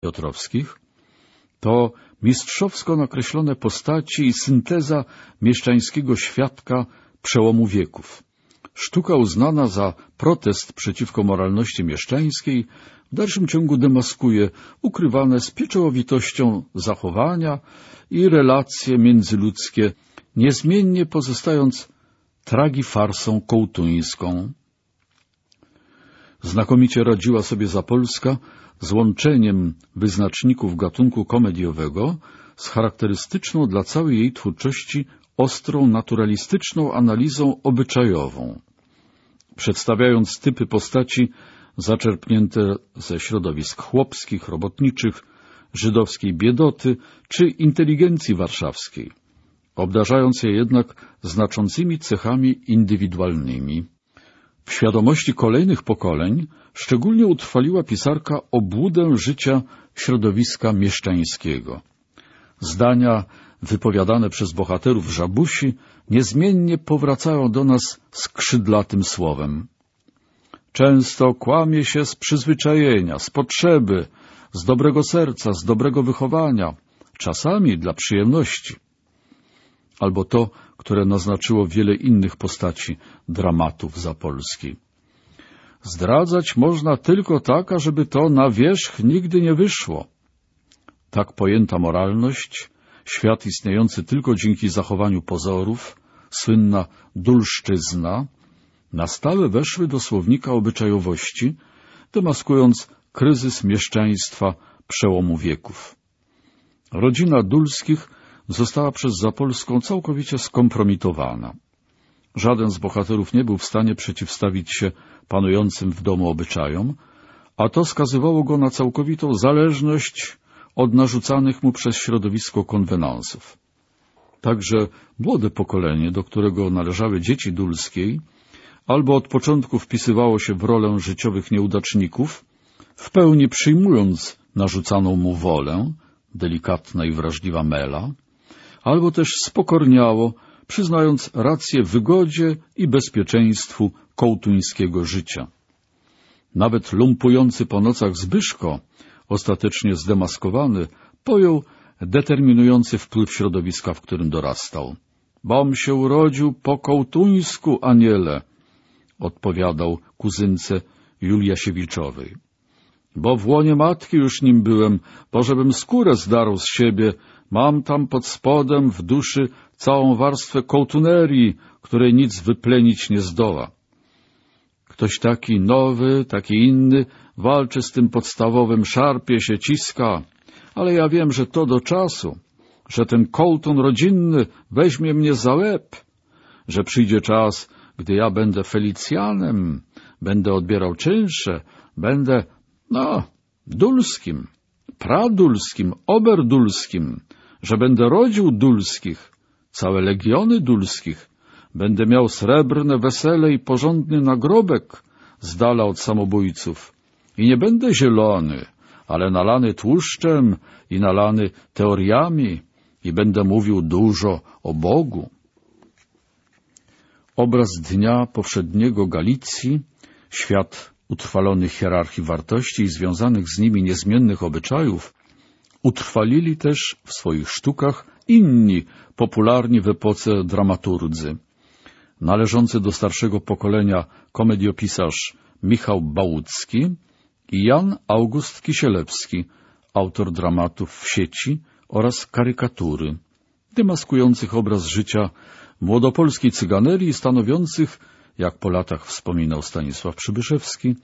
Piotrowskich to mistrzowsko nakreślone postaci i synteza mieszczańskiego świadka przełomu wieków. Sztuka uznana za protest przeciwko moralności mieszczańskiej w dalszym ciągu demaskuje ukrywane z pieczołowitością zachowania i relacje międzyludzkie, niezmiennie pozostając tragifarsą kołtuńską. Znakomicie radziła sobie Zapolska z łączeniem wyznaczników gatunku komediowego z charakterystyczną dla całej jej twórczości ostrą, naturalistyczną analizą obyczajową, przedstawiając typy postaci zaczerpnięte ze środowisk chłopskich, robotniczych, żydowskiej biedoty czy inteligencji warszawskiej, obdarzając je jednak znaczącymi cechami indywidualnymi. W świadomości kolejnych pokoleń szczególnie utrwaliła pisarka obłudę życia środowiska mieszczańskiego. Zdania wypowiadane przez bohaterów Żabusi niezmiennie powracają do nas skrzydlatym słowem. Często kłamie się z przyzwyczajenia, z potrzeby, z dobrego serca, z dobrego wychowania, czasami dla przyjemności. Albo to, które naznaczyło wiele innych postaci dramatów zapolskiej. Zdradzać można tylko tak, ażeby to na wierzch nigdy nie wyszło. Tak pojęta moralność, świat istniejący tylko dzięki zachowaniu pozorów, słynna dulszczyzna, na stałe weszły do słownika obyczajowości, demaskując kryzys mieszczaństwa przełomu wieków. Rodzina Dulskich została przez Zapolską całkowicie skompromitowana. Żaden z bohaterów nie był w stanie przeciwstawić się panującym w domu obyczajom, a to skazywało go na całkowitą zależność od narzucanych mu przez środowisko konwenansów. Także młode pokolenie, do którego należały dzieci Dulskiej, albo od początku wpisywało się w rolę życiowych nieudaczników, w pełni przyjmując narzucaną mu wolę, delikatna i wrażliwa Mela, albo też spokorniało, przyznając rację wygodzie i bezpieczeństwu kołtuńskiego życia. Nawet lumpujący po nocach Zbyszko, ostatecznie zdemaskowany, pojął determinujący wpływ środowiska, w którym dorastał. Bom się urodził po kołtuńsku, aniele, odpowiadał kuzynce Juliasiewiczowej. Bo w łonie matki już nim byłem, bo żebym skórę zdarł z siebie, mam tam pod spodem w duszy całą warstwę kołtunerii, której nic wyplenić nie zdoła. Ktoś taki nowy, taki inny, walczy z tym podstawowym, szarpie się, ciska, ale ja wiem, że to do czasu, że ten kołtun rodzinny weźmie mnie za łeb, że przyjdzie czas, gdy ja będę Felicjanem, będę odbierał czynsze, będę, no, dulskim, pradulskim, oberdulskim, że będę rodził dulskich, całe legiony dulskich, będę miał srebrne wesele i porządny nagrobek z dala od samobójców. I nie będę zielony, ale nalany tłuszczem i nalany teoriami i będę mówił dużo o Bogu. Obraz dnia powszedniego Galicji, świat utrwalony hierarchii wartości i związanych z nimi niezmiennych obyczajów, utrwalili też w swoich sztukach inni popularni w epoce dramaturdzy. Należący do starszego pokolenia komediopisarz Michał Bałucki i Jan August Kisielewski, autor dramatów w sieci oraz karykatury, demaskujących obraz życia młodopolskiej cyganerii stanowiących, jak po latach wspominał Stanisław Przybyszewski,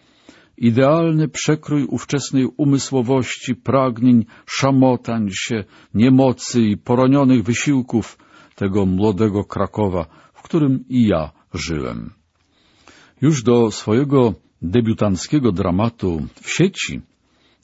idealny przekrój ówczesnej umysłowości, pragnień, szamotań się, niemocy i poronionych wysiłków tego młodego Krakowa, w którym i ja żyłem. Już do swojego debiutanckiego dramatu w sieci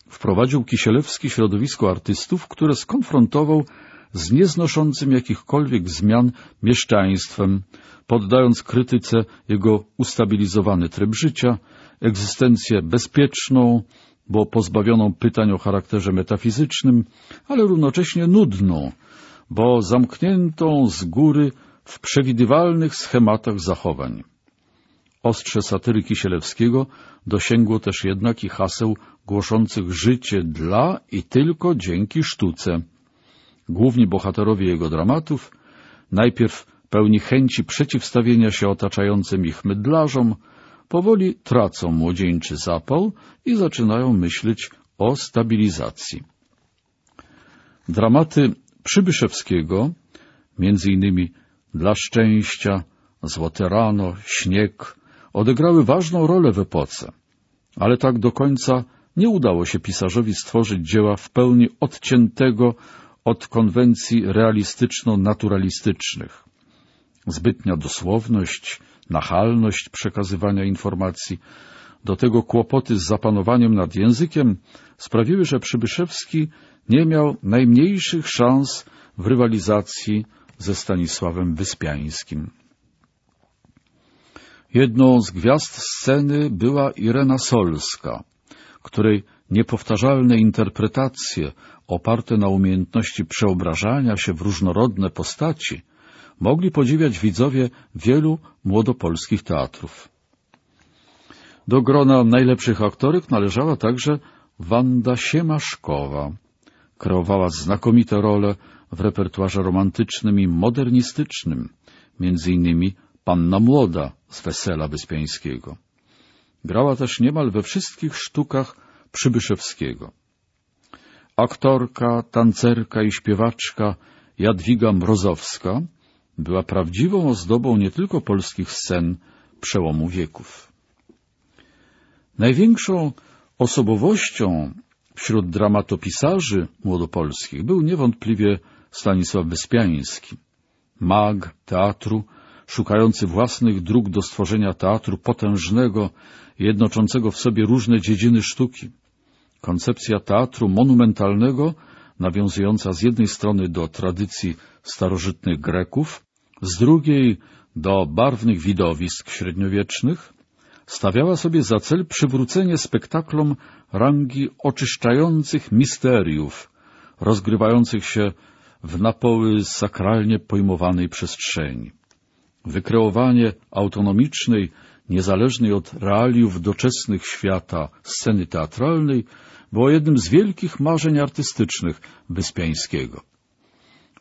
wprowadził Kisielewski środowisko artystów, które skonfrontował z nieznoszącym jakichkolwiek zmian mieszczaństwem, poddając krytyce jego ustabilizowany tryb życia, egzystencję bezpieczną, bo pozbawioną pytań o charakterze metafizycznym, ale równocześnie nudną, bo zamkniętą z góry w przewidywalnych schematach zachowań. Ostrze satyry Kisielewskiego dosięgło też jednak i haseł głoszących życie dla i tylko dzięki sztuce. Główni bohaterowie jego dramatów, najpierw pełni chęci przeciwstawienia się otaczającym ich mydlarzom, powoli tracą młodzieńczy zapał i zaczynają myśleć o stabilizacji. Dramaty Przybyszewskiego, między innymi Dla szczęścia, Złote rano, Śnieg, odegrały ważną rolę w epoce, ale tak do końca nie udało się pisarzowi stworzyć dzieła w pełni odciętego od konwencji realistyczno-naturalistycznych. Zbytnia dosłowność, nachalność przekazywania informacji, do tego kłopoty z zapanowaniem nad językiem sprawiły, że Przybyszewski nie miał najmniejszych szans w rywalizacji ze Stanisławem Wyspiańskim. Jedną z gwiazd sceny była Irena Solska, której niepowtarzalne interpretacje oparte na umiejętności przeobrażania się w różnorodne postaci mogli podziwiać widzowie wielu młodopolskich teatrów. Do grona najlepszych aktorek należała także Wanda Siemaszkowa. Kreowała znakomite role w repertuarze romantycznym i modernistycznym, między innymi Panna Młoda z Wesela Wyspiańskiego. Grała też niemal we wszystkich sztukach Przybyszewskiego. Aktorka, tancerka i śpiewaczka Jadwiga Mrozowska była prawdziwą ozdobą nie tylko polskich scen przełomu wieków. Największą osobowością wśród dramatopisarzy młodopolskich był niewątpliwie Stanisław Wyspiański, mag teatru, szukający własnych dróg do stworzenia teatru potężnego, jednoczącego w sobie różne dziedziny sztuki. Koncepcja teatru monumentalnego, nawiązująca z jednej strony do tradycji starożytnych Greków, z drugiej do barwnych widowisk średniowiecznych, stawiała sobie za cel przywrócenie spektaklom rangi oczyszczających misteriów, rozgrywających się w napoły sakralnie pojmowanej przestrzeni. Wykreowanie autonomicznej, niezależnej od realiów doczesnych świata sceny teatralnej było jednym z wielkich marzeń artystycznych Wyspiańskiego.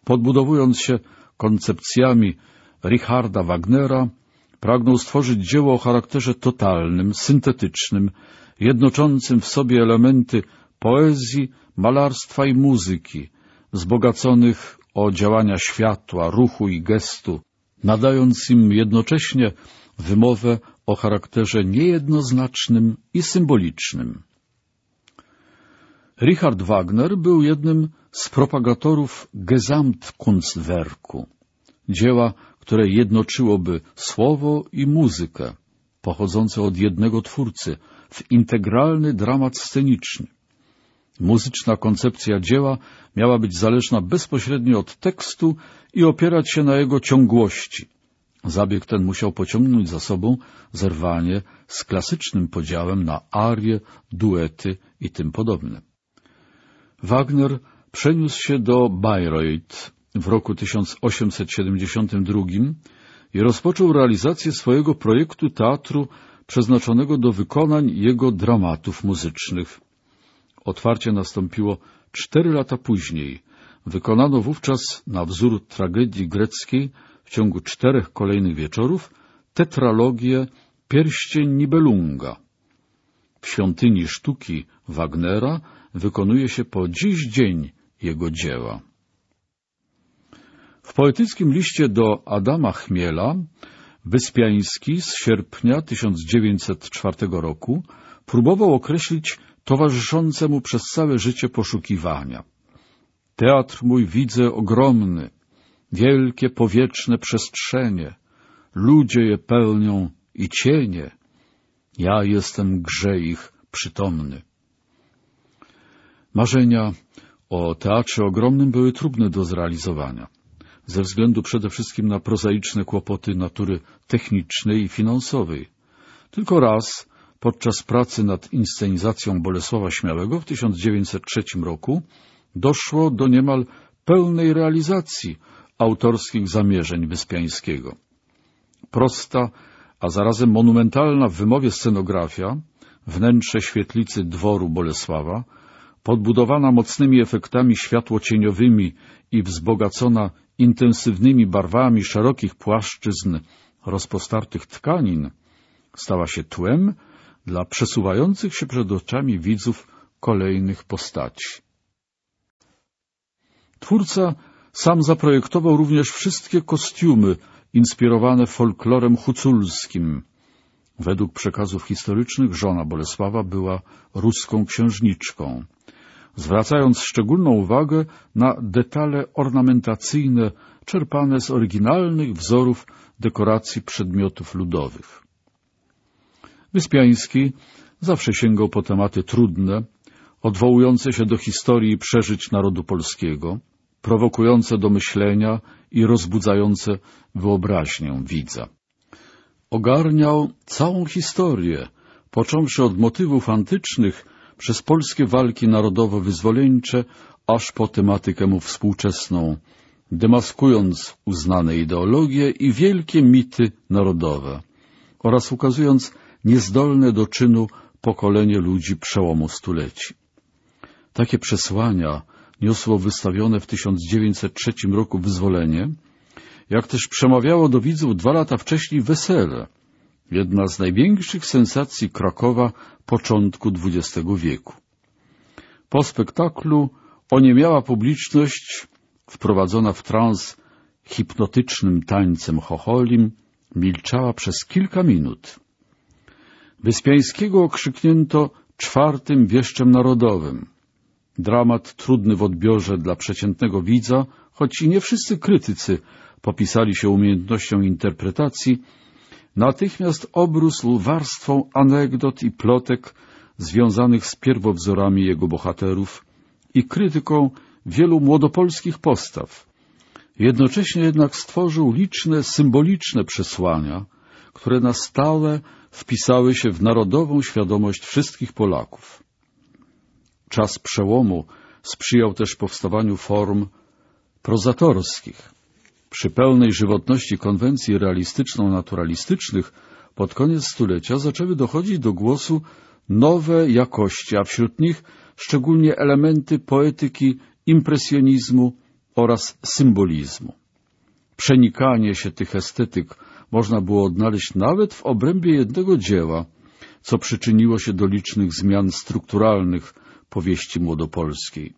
Podbudowując się koncepcjami Richarda Wagnera, pragnął stworzyć dzieło o charakterze totalnym, syntetycznym, jednoczącym w sobie elementy poezji, malarstwa i muzyki, wzbogaconych o działania światła, ruchu i gestu, nadając im jednocześnie wymowę o charakterze niejednoznacznym i symbolicznym. Richard Wagner był jednym z propagatorów Gesamtkunstwerku, dzieła, które jednoczyłoby słowo i muzykę, pochodzące od jednego twórcy, w integralny dramat sceniczny. Muzyczna koncepcja dzieła miała być zależna bezpośrednio od tekstu i opierać się na jego ciągłości. Zabieg ten musiał pociągnąć za sobą zerwanie z klasycznym podziałem na arie, duety i tym podobne. Wagner przeniósł się do Bayreuth w roku 1872 i rozpoczął realizację swojego projektu teatru przeznaczonego do wykonań jego dramatów muzycznych. Otwarcie nastąpiło cztery lata później. Wykonano wówczas na wzór tragedii greckiej w ciągu czterech kolejnych wieczorów tetralogię Pierścień Nibelunga. W świątyni sztuki Wagnera wykonuje się po dziś dzień jego dzieła. W poetyckim liście do Adama Chmiela Wyspiański z sierpnia 1904 roku próbował określić towarzyszące mu przez całe życie poszukiwania. Teatr mój widzę ogromny, wielkie powietrzne przestrzenie, ludzie je pełnią i cienie, ja jestem grze ich przytomny. Marzenia o teatrze ogromnym były trudne do zrealizowania, ze względu przede wszystkim na prozaiczne kłopoty natury technicznej i finansowej. Tylko raz, podczas pracy nad inscenizacją Bolesława Śmiałego w 1903 roku, doszło do niemal pełnej realizacji autorskich zamierzeń Wyspiańskiego. Prosta, a zarazem monumentalna w wymowie scenografia, wnętrze świetlicy dworu Bolesława, podbudowana mocnymi efektami światłocieniowymi i wzbogacona intensywnymi barwami szerokich płaszczyzn rozpostartych tkanin, stała się tłem dla przesuwających się przed oczami widzów kolejnych postaci. Twórca sam zaprojektował również wszystkie kostiumy inspirowane folklorem huculskim. Według przekazów historycznych żona Bolesława była ruską księżniczką, zwracając szczególną uwagę na detale ornamentacyjne czerpane z oryginalnych wzorów dekoracji przedmiotów ludowych. Wyspiański zawsze sięgał po tematy trudne, odwołujące się do historii przeżyć narodu polskiego, prowokujące do myślenia i rozbudzające wyobraźnię widza. Ogarniał całą historię, począwszy od motywów antycznych przez polskie walki narodowo-wyzwoleńcze, aż po tematykę współczesną, demaskując uznane ideologie i wielkie mity narodowe oraz ukazując niezdolne do czynu pokolenie ludzi przełomu stuleci. Takie przesłania niosło wystawione w 1903 roku wyzwolenie, jak też przemawiało do widzów dwa lata wcześniej wesele, jedna z największych sensacji Krakowa początku XX wieku. Po spektaklu oniemiała publiczność, wprowadzona w trans hipnotycznym tańcem chocholim, milczała przez kilka minut. Wyspiańskiego okrzyknięto czwartym wieszczem narodowym. Dramat trudny w odbiorze dla przeciętnego widza, choć i nie wszyscy krytycy popisali się umiejętnością interpretacji, natychmiast obrósł warstwą anegdot i plotek związanych z pierwowzorami jego bohaterów i krytyką wielu młodopolskich postaw. Jednocześnie jednak stworzył liczne symboliczne przesłania, które na stałe wpisały się w narodową świadomość wszystkich Polaków. Czas przełomu sprzyjał też powstawaniu form prozatorskich. Przy pełnej żywotności konwencji realistyczno-naturalistycznych pod koniec stulecia zaczęły dochodzić do głosu nowe jakości, a wśród nich szczególnie elementy poetyki, impresjonizmu oraz symbolizmu. Przenikanie się tych estetyk można było odnaleźć nawet w obrębie jednego dzieła, co przyczyniło się do licznych zmian strukturalnych powieści młodopolskiej.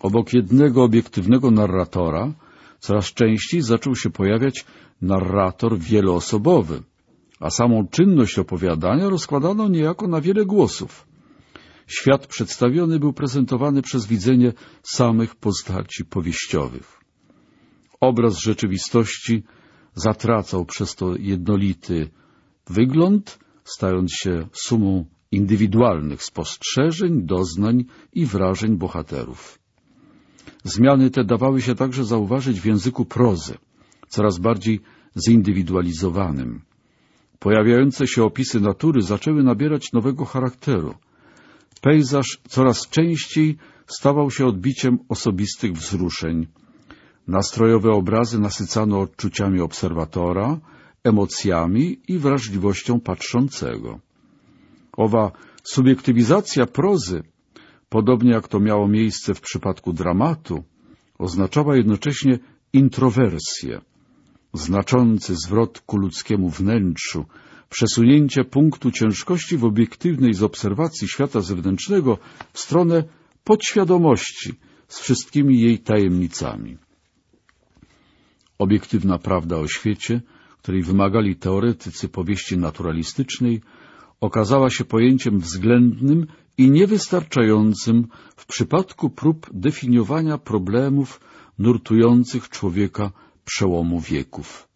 Obok jednego obiektywnego narratora coraz częściej zaczął się pojawiać narrator wieloosobowy, a samą czynność opowiadania rozkładano niejako na wiele głosów. Świat przedstawiony był prezentowany przez widzenie samych postaci powieściowych. Obraz rzeczywistości zatracał przez to jednolity wygląd, stając się sumą indywidualnych spostrzeżeń, doznań i wrażeń bohaterów. Zmiany te dawały się także zauważyć w języku prozy, coraz bardziej zindywidualizowanym. Pojawiające się opisy natury zaczęły nabierać nowego charakteru. Pejzaż coraz częściej stawał się odbiciem osobistych wzruszeń. Nastrojowe obrazy nasycano odczuciami obserwatora, emocjami i wrażliwością patrzącego. Owa subiektywizacja prozy, podobnie jak to miało miejsce w przypadku dramatu, oznaczała jednocześnie introwersję, znaczący zwrot ku ludzkiemu wnętrzu, przesunięcie punktu ciężkości w obiektywnej z obserwacji świata zewnętrznego w stronę podświadomości z wszystkimi jej tajemnicami. Obiektywna prawda o świecie, której wymagali teoretycy powieści naturalistycznej, okazała się pojęciem względnym i niewystarczającym w przypadku prób definiowania problemów nurtujących człowieka przełomu wieków.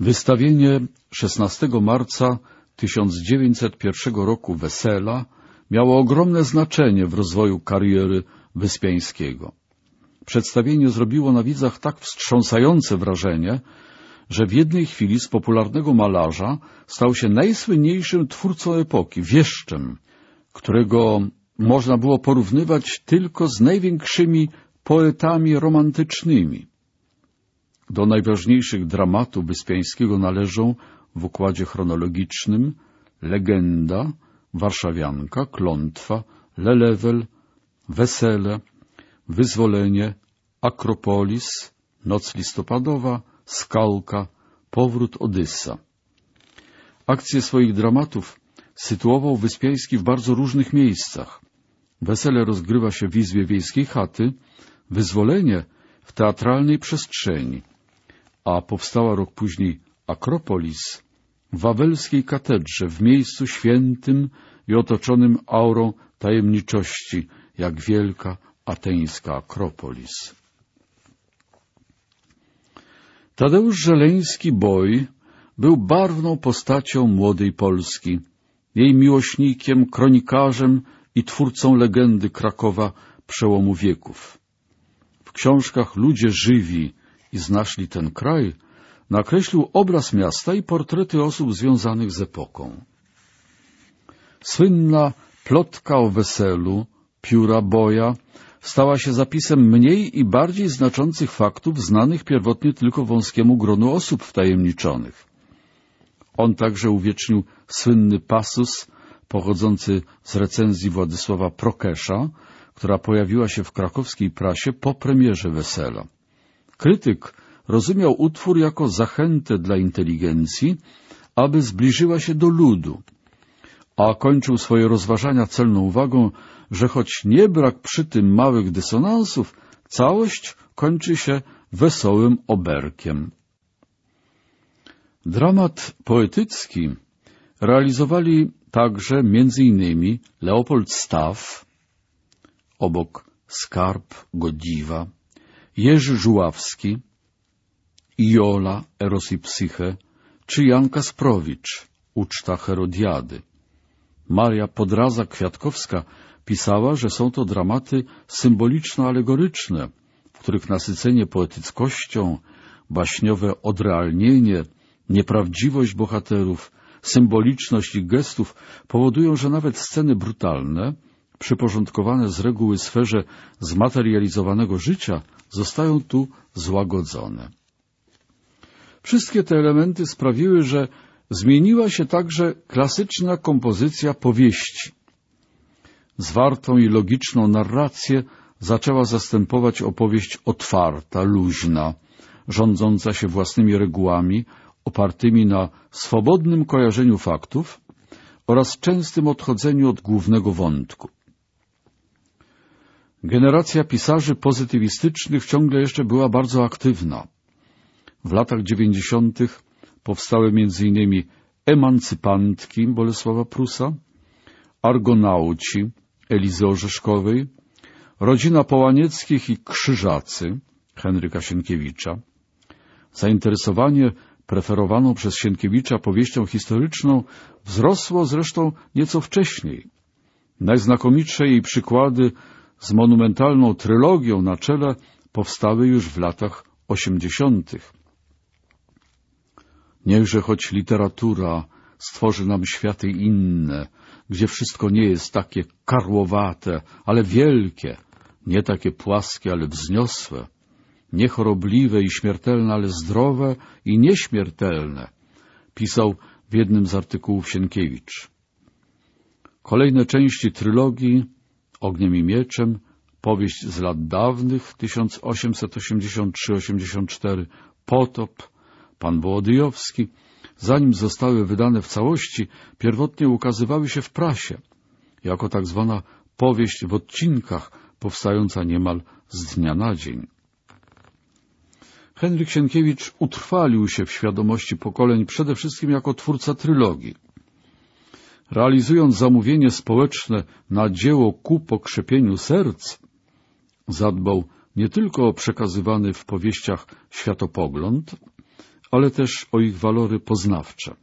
Wystawienie 16 marca 1901 roku Wesela miało ogromne znaczenie w rozwoju kariery Wyspiańskiego. Przedstawienie zrobiło na widzach tak wstrząsające wrażenie, że w jednej chwili z popularnego malarza stał się najsłynniejszym twórcą epoki, wieszczem, którego można było porównywać tylko z największymi poetami romantycznymi. Do najważniejszych dramatów Wyspiańskiego należą w układzie chronologicznym Legenda, Warszawianka, Klątwa, Lelewel, Wesele, Wyzwolenie, Akropolis, Noc listopadowa, Skalka, Powrót Odyssa. Akcje swoich dramatów sytuował Wyspiański w bardzo różnych miejscach. Wesele rozgrywa się w izbie wiejskiej chaty, Wyzwolenie w teatralnej przestrzeni, a powstała rok później Akropolis w wawelskiej katedrze, w miejscu świętym i otoczonym aurą tajemniczości, jak wielka ateńska Akropolis. Tadeusz Żeleński Boj był barwną postacią młodej Polski, jej miłośnikiem, kronikarzem i twórcą legendy Krakowa przełomu wieków. W książkach Ludzie żywi i znaszli ten kraj nakreślił obraz miasta i portrety osób związanych z epoką. Słynna plotka o weselu, pióra boja, stała się zapisem mniej i bardziej znaczących faktów znanych pierwotnie tylko wąskiemu gronu osób wtajemniczonych. On także uwiecznił słynny pasus pochodzący z recenzji Władysława Prokesza, która pojawiła się w krakowskiej prasie po premierze Wesela. Krytyk rozumiał utwór jako zachętę dla inteligencji, aby zbliżyła się do ludu, a kończył swoje rozważania celną uwagą, że choć nie brak przy tym małych dysonansów, całość kończy się wesołym oberkiem. Dramat poetycki realizowali także innymi Leopold Staw, obok Skarb Godziwa, Jerzy Żuławski, Iola, Eros i Psyche, czy Jan Kasprowicz, Uczta Herodiady. Maria Podraza-Kwiatkowska pisała, że są to dramaty symboliczno-alegoryczne, w których nasycenie poetyckością, baśniowe odrealnienie, nieprawdziwość bohaterów, symboliczność ich gestów powodują, że nawet sceny brutalne, przyporządkowane z reguły sferze zmaterializowanego życia, zostają tu złagodzone. Wszystkie te elementy sprawiły, że zmieniła się także klasyczna kompozycja powieści. Zwartą i logiczną narrację zaczęła zastępować opowieść otwarta, luźna, rządząca się własnymi regułami, opartymi na swobodnym kojarzeniu faktów oraz częstym odchodzeniu od głównego wątku. Generacja pisarzy pozytywistycznych ciągle jeszcze była bardzo aktywna. W latach dziewięćdziesiątych powstały m.in. emancypantki Bolesława Prusa, argonauci Elizy Orzeszkowej, rodzina Połanieckich i Krzyżacy Henryka Sienkiewicza. Zainteresowanie preferowaną przez Sienkiewicza powieścią historyczną wzrosło zresztą nieco wcześniej. Najznakomitsze jej przykłady z monumentalną trylogią na czele powstały już w latach osiemdziesiątych. Niechże choć literatura stworzy nam światy inne, gdzie wszystko nie jest takie karłowate, ale wielkie, nie takie płaskie, ale wzniosłe, nie chorobliwe i śmiertelne, ale zdrowe i nieśmiertelne, pisał w jednym z artykułów Sienkiewicz. Kolejne części trylogii Ogniem i Mieczem, powieść z lat dawnych 1883-84, Potop, Pan Wołodyjowski, zanim zostały wydane w całości, pierwotnie ukazywały się w prasie, jako tak zwana powieść w odcinkach, powstająca niemal z dnia na dzień. Henryk Sienkiewicz utrwalił się w świadomości pokoleń przede wszystkim jako twórca trylogii. Realizując zamówienie społeczne na dzieło ku pokrzepieniu serc, zadbał nie tylko o przekazywany w powieściach światopogląd, ale też o ich walory poznawcze.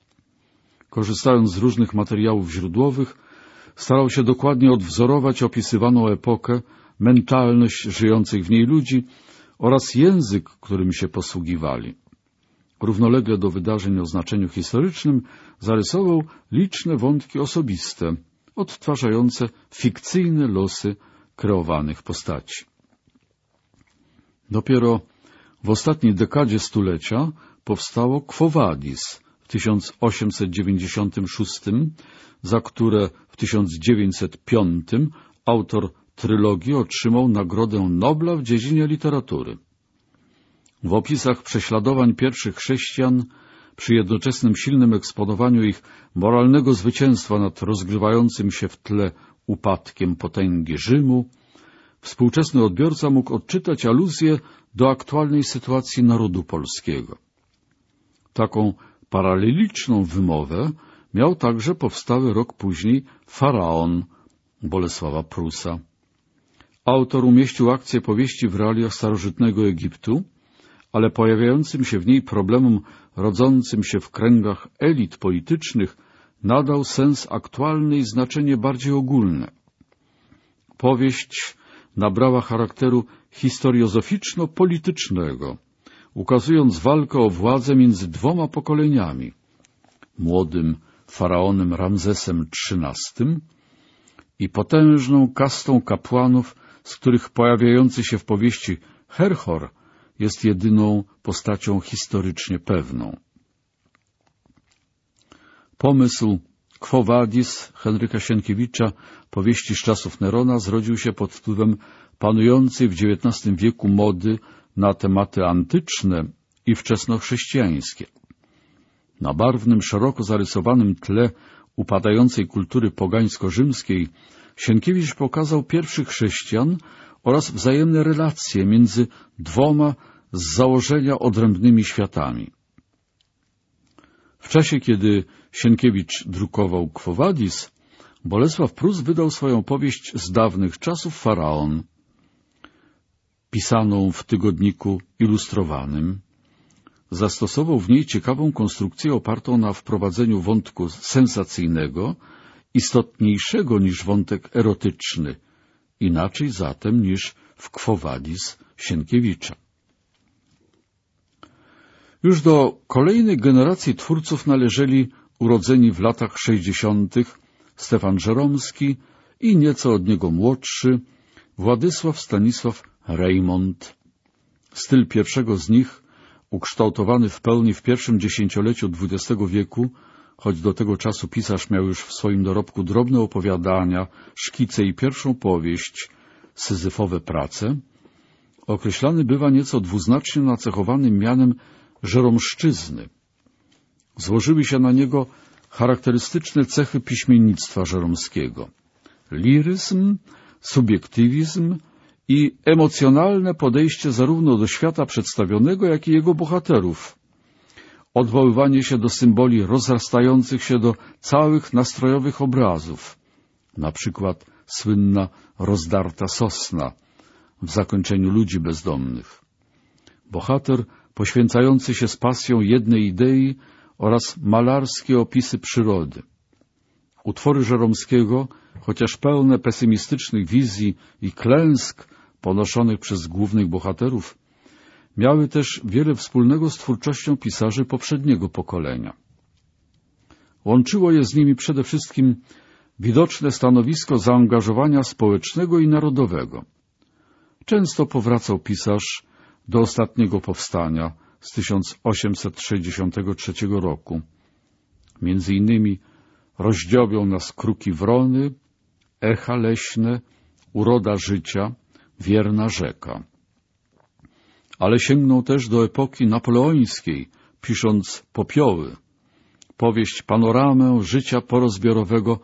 Korzystając z różnych materiałów źródłowych, starał się dokładnie odwzorować opisywaną epokę, mentalność żyjących w niej ludzi oraz język, którym się posługiwali. Równolegle do wydarzeń o znaczeniu historycznym zarysował liczne wątki osobiste, odtwarzające fikcyjne losy kreowanych postaci. Dopiero W ostatniej dekadzie stulecia powstało Quo Vadis w 1896, za które w 1905 autor trylogii otrzymał Nagrodę Nobla w dziedzinie literatury. W opisach prześladowań pierwszych chrześcijan, przy jednoczesnym silnym eksponowaniu ich moralnego zwycięstwa nad rozgrywającym się w tle upadkiem potęgi Rzymu, współczesny odbiorca mógł odczytać aluzję do aktualnej sytuacji narodu polskiego. Taką paraleliczną wymowę miał także powstały rok później Faraon Bolesława Prusa. Autor umieścił akcję powieści w realiach starożytnego Egiptu, ale pojawiającym się w niej problemom rodzącym się w kręgach elit politycznych nadał sens aktualny i znaczenie bardziej ogólne. Powieść nabrała charakteru historiozoficzno-politycznego, ukazując walkę o władzę między dwoma pokoleniami młodym faraonem Ramzesem XIII i potężną kastą kapłanów, z których pojawiający się w powieści Herhor jest jedyną postacią historycznie pewną. Pomysł Quo Vadis Henryka Sienkiewicza, powieści z czasów Nerona, zrodził się pod wpływem panującej w XIX wieku mody na tematy antyczne i wczesnochrześcijańskie. Na barwnym, szeroko zarysowanym tle upadającej kultury pogańsko-rzymskiej Sienkiewicz pokazał pierwszych chrześcijan oraz wzajemne relacje między dwoma z założenia odrębnymi światami. W czasie, kiedy Sienkiewicz drukował Quo Vadis, Bolesław Prus wydał swoją powieść z dawnych czasów Faraon, pisaną w tygodniku ilustrowanym. Zastosował w niej ciekawą konstrukcję opartą na wprowadzeniu wątku sensacyjnego, istotniejszego niż wątek erotyczny, inaczej zatem niż w Quo Vadis Sienkiewicza. Już do kolejnej generacji twórców należeli urodzeni w latach sześćdziesiątych Stefan Żeromski i nieco od niego młodszy Władysław Stanisław Raymond. Styl pierwszego z nich, ukształtowany w pełni w pierwszym dziesięcioleciu XX wieku, choć do tego czasu pisarz miał już w swoim dorobku drobne opowiadania, szkice i pierwszą powieść, syzyfowe prace, określany bywa nieco dwuznacznie nacechowanym mianem żeromszczyzny. Złożyły się na niego charakterystyczne cechy piśmiennictwa żeromskiego. Liryzm, subiektywizm i emocjonalne podejście zarówno do świata przedstawionego, jak i jego bohaterów. Odwoływanie się do symboli rozrastających się do całych nastrojowych obrazów. Na przykład słynna rozdarta sosna w zakończeniu ludzi bezdomnych. Bohater poświęcający się z pasją jednej idei oraz malarskie opisy przyrody. Utwory Żeromskiego, chociaż pełne pesymistycznych wizji i klęsk ponoszonych przez głównych bohaterów, miały też wiele wspólnego z twórczością pisarzy poprzedniego pokolenia. Łączyło je z nimi przede wszystkim widoczne stanowisko zaangażowania społecznego i narodowego. Często powracał pisarz do ostatniego powstania z 1863 roku. Między innymi rozdziobią nas kruki wrony, echa leśne, uroda życia, wierna rzeka. Ale sięgnął też do epoki napoleońskiej, pisząc Popioły, powieść panoramę życia porozbiorowego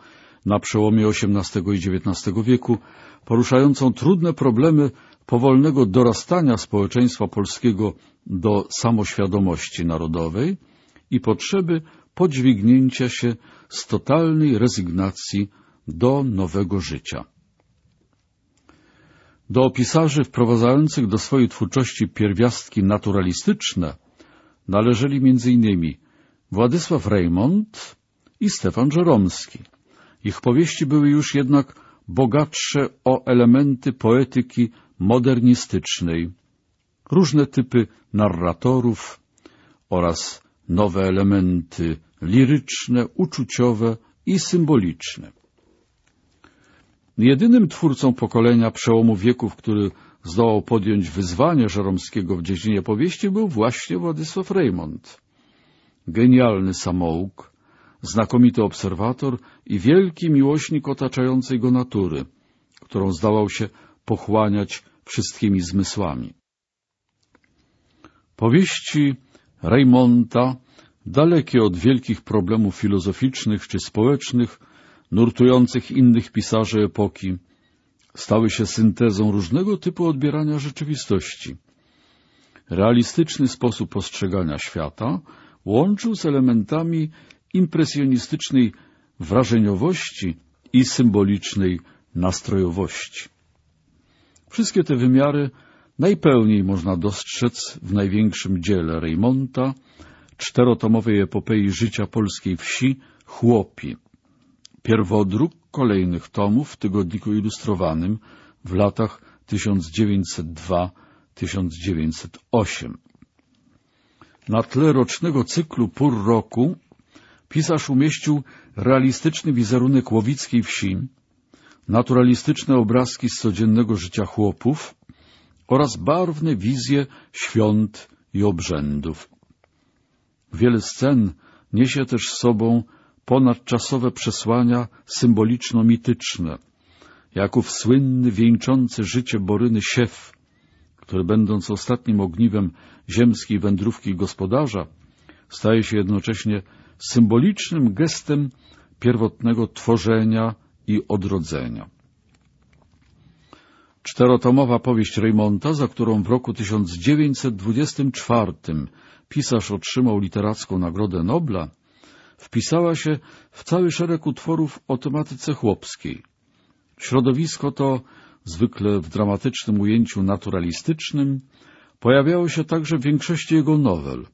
na przełomie XVIII i XIX wieku, poruszającą trudne problemy powolnego dorastania społeczeństwa polskiego do samoświadomości narodowej i potrzeby podźwignięcia się z totalnej rezygnacji do nowego życia. Do pisarzy wprowadzających do swojej twórczości pierwiastki naturalistyczne należeli m.in. Władysław Reymont i Stefan Żeromski. Ich powieści były już jednak bogatsze o elementy poetyki modernistycznej, różne typy narratorów oraz nowe elementy liryczne, uczuciowe i symboliczne. Jedynym twórcą pokolenia przełomu wieków, który zdołał podjąć wyzwanie Żeromskiego w dziedzinie powieści, był właśnie Władysław Reymont. Genialny samouk, znakomity obserwator i wielki miłośnik otaczającej go natury, którą zdawał się pochłaniać wszystkimi zmysłami. Powieści Reymonta, dalekie od wielkich problemów filozoficznych czy społecznych, nurtujących innych pisarzy epoki, stały się syntezą różnego typu odbierania rzeczywistości. Realistyczny sposób postrzegania świata łączył z elementami impresjonistycznej wrażeniowości i symbolicznej nastrojowości. Wszystkie te wymiary najpełniej można dostrzec w największym dziele Reymonta, czterotomowej epopei życia polskiej wsi Chłopi, pierwodruk kolejnych tomów w tygodniku ilustrowanym w latach 1902-1908. Na tle rocznego cyklu pór roku pisarz umieścił realistyczny wizerunek łowickiej wsi, naturalistyczne obrazki z codziennego życia chłopów oraz barwne wizje świąt i obrzędów. Wiele scen niesie też z sobą ponadczasowe przesłania symboliczno-mityczne, jaków słynny, wieńczący życie Boryny Siew, który będąc ostatnim ogniwem ziemskiej wędrówki gospodarza, staje się jednocześnie symbolicznym gestem pierwotnego tworzenia i odrodzenia. Czterotomowa powieść Reymonta, za którą w roku 1924 pisarz otrzymał literacką Nagrodę Nobla, wpisała się w cały szereg utworów o tematyce chłopskiej. Środowisko to, zwykle w dramatycznym ujęciu naturalistycznym, pojawiało się także w większości jego nowel,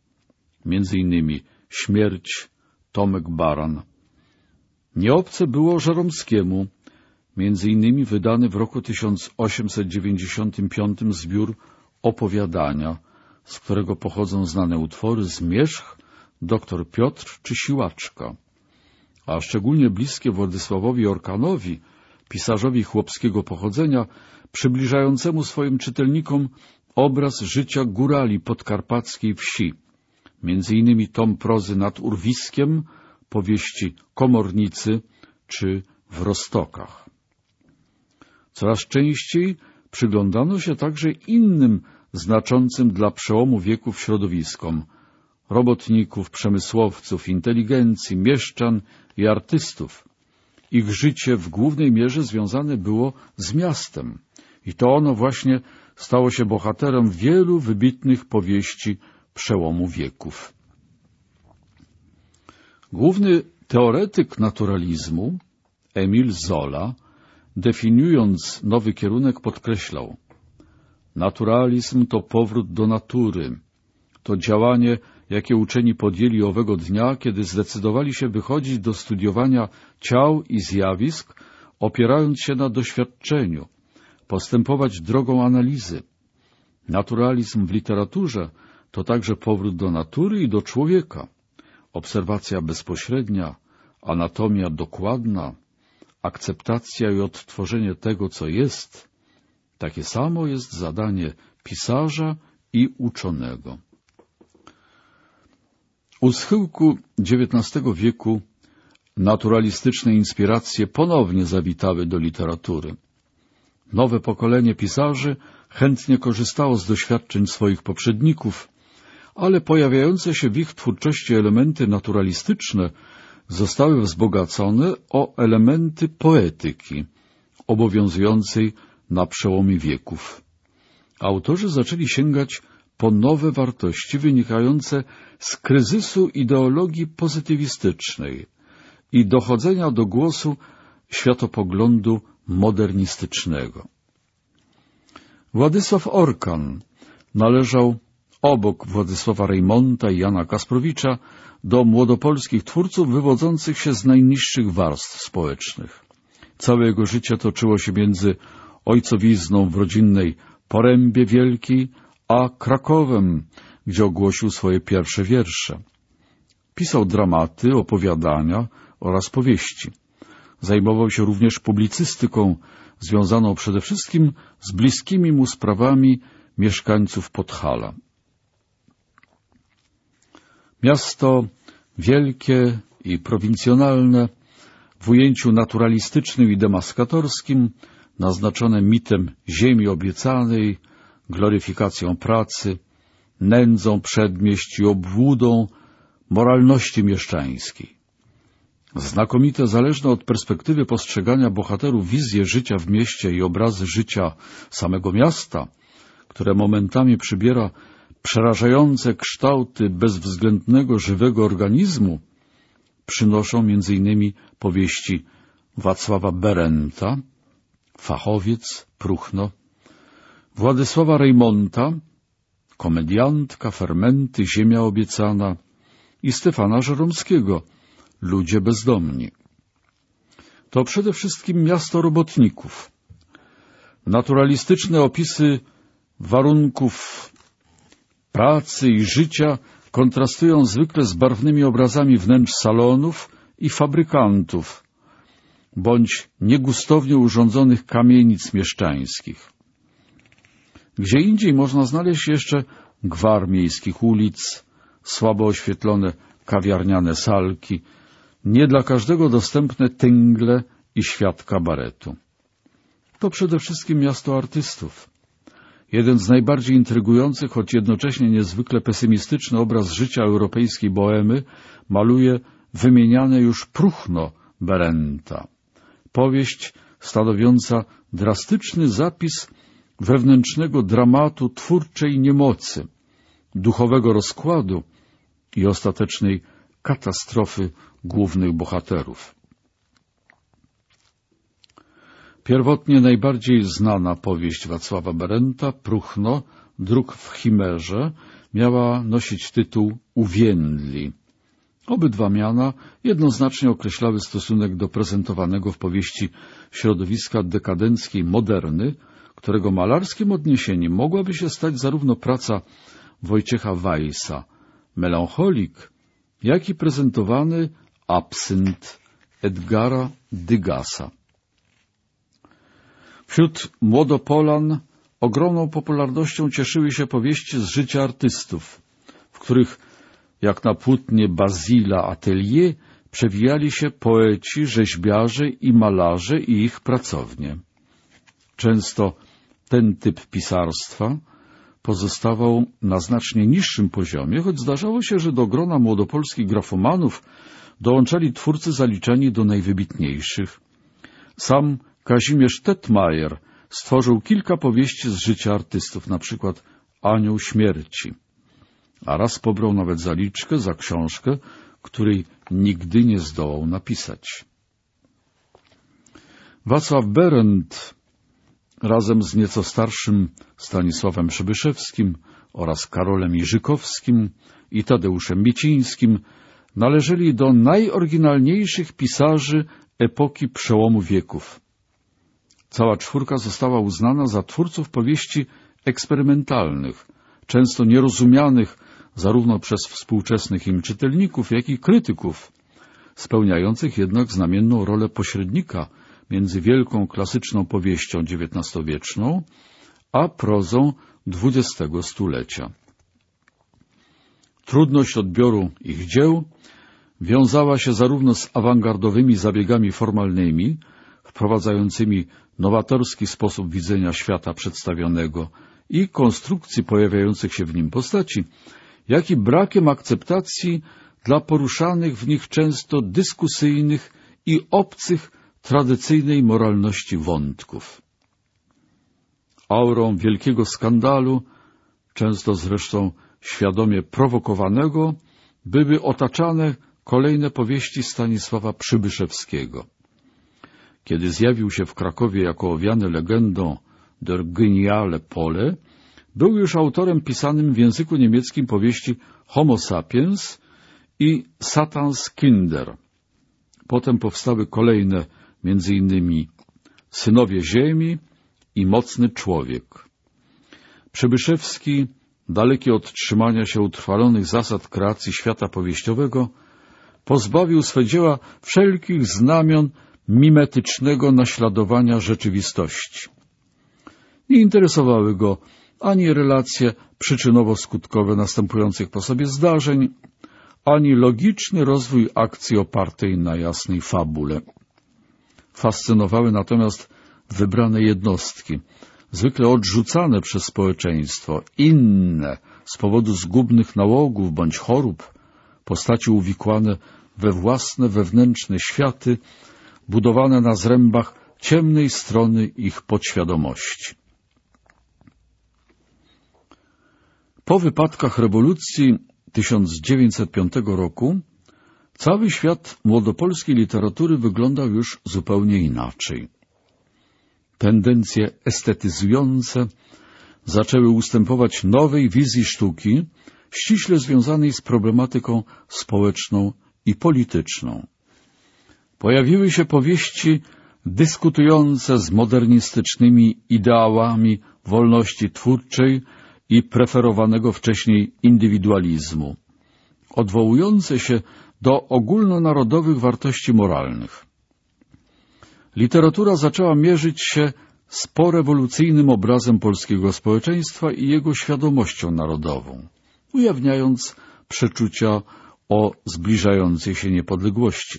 między innymi Śmierć, Tomek Baran. Nieobce było Żeromskiemu, między innymi wydany w roku 1895 zbiór opowiadania, z którego pochodzą znane utwory Zmierzch, Doktor Piotr czy Siłaczka, a szczególnie bliskie Władysławowi Orkanowi, pisarzowi chłopskiego pochodzenia, przybliżającemu swoim czytelnikom obraz życia górali podkarpackiej wsi, między innymi tom prozy nad Urwiskiem, powieści Komornicy czy w Rostokach. Coraz częściej przyglądano się także innym znaczącym dla przełomu wieków środowiskom robotników, przemysłowców, inteligencji, mieszczan i artystów. Ich życie w głównej mierze związane było z miastem i to ono właśnie stało się bohaterem wielu wybitnych powieści przełomu wieków. Główny teoretyk naturalizmu, Emil Zola, definiując nowy kierunek podkreślał Naturalizm to powrót do natury, to działanie, jakie uczeni podjęli owego dnia, kiedy zdecydowali się wychodzić do studiowania ciał i zjawisk, opierając się na doświadczeniu, postępować drogą analizy. Naturalizm w literaturze to także powrót do natury i do człowieka, obserwacja bezpośrednia, anatomia dokładna, akceptacja i odtworzenie tego, co jest. Takie samo jest zadanie pisarza i uczonego. U schyłku XIX wieku naturalistyczne inspiracje ponownie zawitały do literatury. Nowe pokolenie pisarzy chętnie korzystało z doświadczeń swoich poprzedników, ale pojawiające się w ich twórczości elementy naturalistyczne zostały wzbogacone o elementy poetyki obowiązującej na przełomie wieków. Autorzy zaczęli sięgać po nowe wartości wynikające z kryzysu ideologii pozytywistycznej i dochodzenia do głosu światopoglądu modernistycznego. Władysław Orkan należał obok Władysława Reymonta i Jana Kasprowicza do młodopolskich twórców wywodzących się z najniższych warstw społecznych. Całe jego życie toczyło się między ojcowizną w rodzinnej Porębie Wielkiej, a Krakowem, gdzie ogłosił swoje pierwsze wiersze. Pisał dramaty, opowiadania oraz powieści. Zajmował się również publicystyką, związaną przede wszystkim z bliskimi mu sprawami mieszkańców Podhala. Miasto wielkie i prowincjonalne, w ujęciu naturalistycznym i demaskatorskim, naznaczone mitem ziemi obiecanej, gloryfikacją pracy, nędzą przedmieść i obłudą moralności mieszczańskiej. Znakomite, zależne od perspektywy postrzegania bohaterów wizje życia w mieście i obrazy życia samego miasta, które momentami przybiera przerażające kształty bezwzględnego, żywego organizmu, przynoszą m.in. powieści Wacława Berenta, Fachowiec, Pruchno, Władysława Rejmonta, Komediantka, Fermenty, Ziemia obiecana i Stefana Żeromskiego, Ludzie bezdomni. To przede wszystkim miasto robotników. Naturalistyczne opisy warunków pracy i życia kontrastują zwykle z barwnymi obrazami wnętrz salonów i fabrykantów, bądź niegustownie urządzonych kamienic mieszczańskich. Gdzie indziej można znaleźć jeszcze gwar miejskich ulic, słabo oświetlone kawiarniane salki, nie dla każdego dostępne tyngle i świat kabaretu. To przede wszystkim miasto artystów. Jeden z najbardziej intrygujących, choć jednocześnie niezwykle pesymistyczny obraz życia europejskiej boemy maluje wymieniane już próchno Berenta. Powieść stanowiąca drastyczny zapis wewnętrznego dramatu twórczej niemocy, duchowego rozkładu i ostatecznej katastrofy głównych bohaterów. Pierwotnie najbardziej znana powieść Wacława Berenta, Pruchno, Druk w Chimerze, miała nosić tytuł Uwiędli. Obydwa miana jednoznacznie określały stosunek do prezentowanego w powieści środowiska dekadenckiej moderny, którego malarskim odniesieniem mogłaby się stać zarówno praca Wojciecha Weissa, Melancholik, jak i prezentowany absynt Edgara Dygasa. Wśród młodopolan ogromną popularnością cieszyły się powieści z życia artystów, w których, jak na płótnie Bazila Atelier, przewijali się poeci, rzeźbiarze i malarze i ich pracownie. Często ten typ pisarstwa pozostawał na znacznie niższym poziomie, choć zdarzało się, że do grona młodopolskich grafomanów dołączali twórcy zaliczani do najwybitniejszych. Sam Kazimierz Tetmajer stworzył kilka powieści z życia artystów, na przykład Anioł Śmierci, a raz pobrał nawet zaliczkę za książkę, której nigdy nie zdołał napisać. Wacław Berendt razem z nieco starszym Stanisławem Przybyszewskim oraz Karolem Iżykowskim i Tadeuszem Miecińskim należeli do najoryginalniejszych pisarzy epoki przełomu wieków. Cała czwórka została uznana za twórców powieści eksperymentalnych, często nierozumianych zarówno przez współczesnych im czytelników, jak i krytyków, spełniających jednak znamienną rolę pośrednika między wielką klasyczną powieścią XIX-wieczną a prozą XX stulecia. Trudność odbioru ich dzieł wiązała się zarówno z awangardowymi zabiegami formalnymi, wprowadzającymi nowatorski sposób widzenia świata przedstawionego i konstrukcji pojawiających się w nim postaci, jak i brakiem akceptacji dla poruszanych w nich często dyskusyjnych i obcych tradycyjnej moralności wątków. Aurą wielkiego skandalu, często zresztą świadomie prowokowanego, były otaczane kolejne powieści Stanisława Przybyszewskiego. Kiedy zjawił się w Krakowie jako owiany legendą Der Geniale Pole, był już autorem pisanym w języku niemieckim powieści Homo sapiens i Satans Kinder. Potem powstały kolejne, między innymi Synowie Ziemi i Mocny Człowiek. Przybyszewski, daleki od trzymania się utrwalonych zasad kreacji świata powieściowego, pozbawił swe dzieła wszelkich znamion mimetycznego naśladowania rzeczywistości. Nie interesowały go ani relacje przyczynowo-skutkowe następujących po sobie zdarzeń, ani logiczny rozwój akcji opartej na jasnej fabule. Fascynowały natomiast wybrane jednostki, zwykle odrzucane przez społeczeństwo, inne z powodu zgubnych nałogów bądź chorób, postaci uwikłane we własne wewnętrzne światy, budowane na zrębach ciemnej strony ich podświadomości. Po wypadkach rewolucji 1905 roku cały świat młodopolskiej literatury wyglądał już zupełnie inaczej. Tendencje estetyzujące zaczęły ustępować nowej wizji sztuki, ściśle związanej z problematyką społeczną i polityczną. Pojawiły się powieści dyskutujące z modernistycznymi ideałami wolności twórczej i preferowanego wcześniej indywidualizmu, odwołujące się do ogólnonarodowych wartości moralnych. Literatura zaczęła mierzyć się z porewolucyjnym obrazem polskiego społeczeństwa i jego świadomością narodową, ujawniając przeczucia o zbliżającej się niepodległości.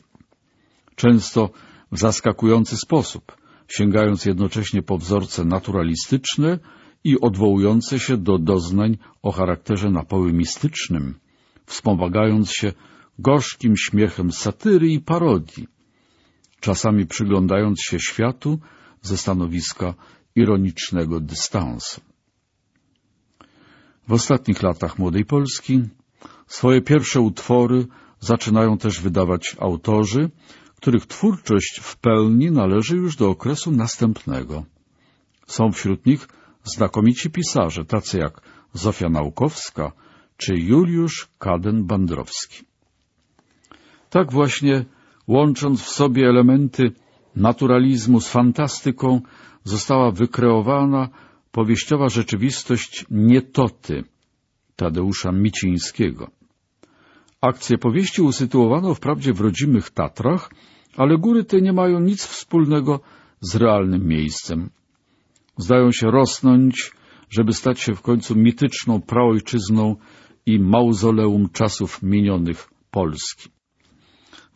Często w zaskakujący sposób, sięgając jednocześnie po wzorce naturalistyczne i odwołujące się do doznań o charakterze napoły mistycznym, wspomagając się gorzkim śmiechem satyry i parodii, czasami przyglądając się światu ze stanowiska ironicznego dystansu. W ostatnich latach Młodej Polski swoje pierwsze utwory zaczynają też wydawać autorzy, których twórczość w pełni należy już do okresu następnego. Są wśród nich znakomici pisarze, tacy jak Zofia Naukowska czy Juliusz Kaden-Bandrowski. Tak właśnie, łącząc w sobie elementy naturalizmu z fantastyką, została wykreowana powieściowa rzeczywistość Nietoty Tadeusza Micińskiego. Akcję powieści usytuowano wprawdzie w rodzimych Tatrach, ale góry te nie mają nic wspólnego z realnym miejscem. Zdają się rosnąć, żeby stać się w końcu mityczną praojczyzną i mauzoleum czasów minionych Polski.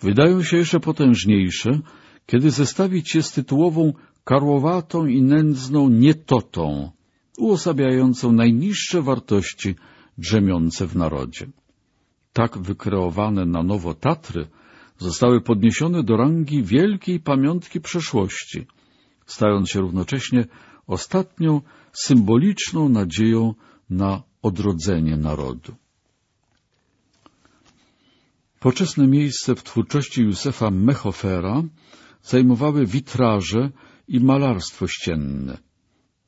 Wydają się jeszcze potężniejsze, kiedy zestawić je z tytułową karłowatą i nędzną nietotą, uosabiającą najniższe wartości drzemiące w narodzie. Tak wykreowane na nowo Tatry zostały podniesione do rangi wielkiej pamiątki przeszłości, stając się równocześnie ostatnią symboliczną nadzieją na odrodzenie narodu. Poczesne miejsce w twórczości Józefa Mechofera zajmowały witraże i malarstwo ścienne,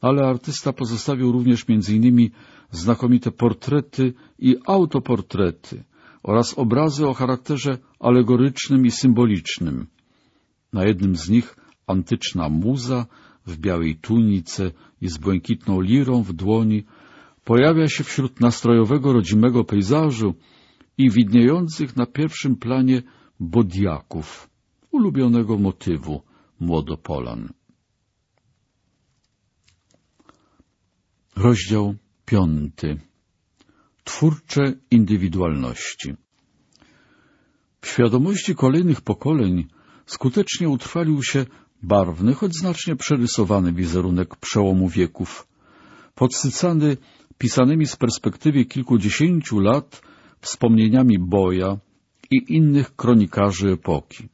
ale artysta pozostawił również innymi znakomite portrety i autoportrety oraz obrazy o charakterze alegorycznym i symbolicznym. Na jednym z nich antyczna muza w białej tunice i z błękitną lirą w dłoni pojawia się wśród nastrojowego rodzimego pejzażu i widniejących na pierwszym planie bodiaków, ulubionego motywu młodopolan. Rozdział piąty. Twórcze indywidualności. W świadomości kolejnych pokoleń skutecznie utrwalił się barwny, choć znacznie przerysowany wizerunek przełomu wieków, podsycany pisanymi z perspektywy kilkudziesięciu lat wspomnieniami Boja i innych kronikarzy epoki.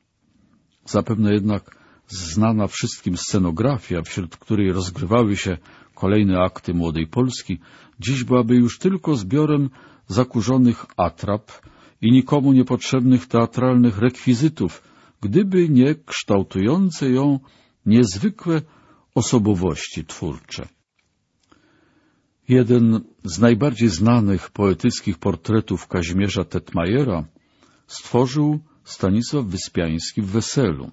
Zapewne jednak znana wszystkim scenografia, wśród której rozgrywały się kolejne akty Młodej Polski, dziś byłaby już tylko zbiorem zakurzonych atrap i nikomu niepotrzebnych teatralnych rekwizytów, gdyby nie kształtujące ją niezwykłe osobowości twórcze. Jeden z najbardziej znanych poetyckich portretów Kazimierza Tetmajera stworzył Stanisław Wyspiański w Weselu.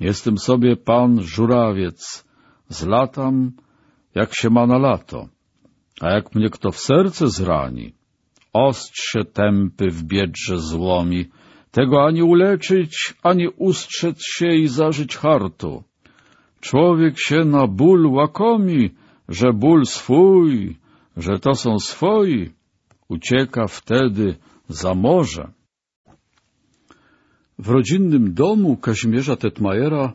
Jestem sobie pan żurawiec, zlatam jak się ma na lato, a jak mnie kto w serce zrani, ostrze tępy w biedrze złomi, Tego ani uleczyć, ani ustrzec się i zażyć hartu. Człowiek się na ból łakomi, że ból swój, że to są swoi, ucieka wtedy za morze. W rodzinnym domu Kazimierza Tetmajera